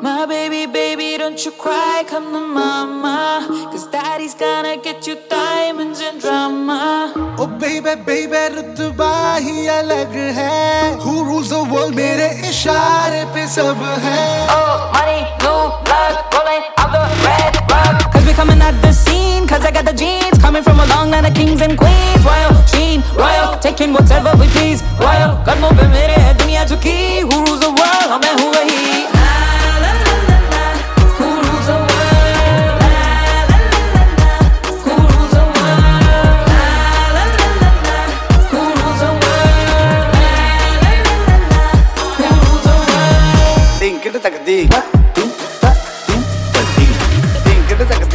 My baby, baby, don't you cry, come to mama. Cause daddy's gonna get you diamonds and drama. Oh baby, baby, रुतबा ही अलग है Who rules the world मेरे इशारे पे सब है Oh, song that the kings and queens Royal, team, royal, taking whatever we please Royal, God mob em mere hai dunia chuki Who rules the world, hum hai hu wahi Think it a tag a ding, think it a tag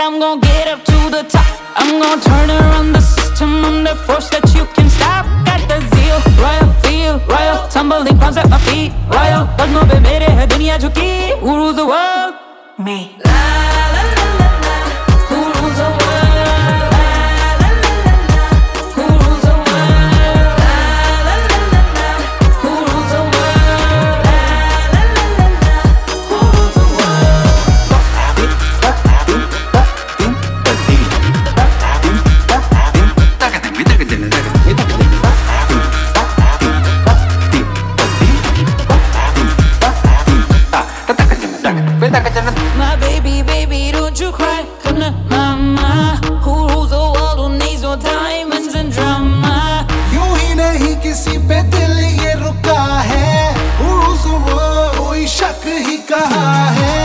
I'm gonna get up to the top. I'm gonna turn around the system. I'm the force that you can stop. Got the zeal, royal feel, royal. Tumbling crumbs at my feet, royal. But no be mere the world? Me. किसी पे दिल ये रुका है। उस वो कोई शक ही कहा है।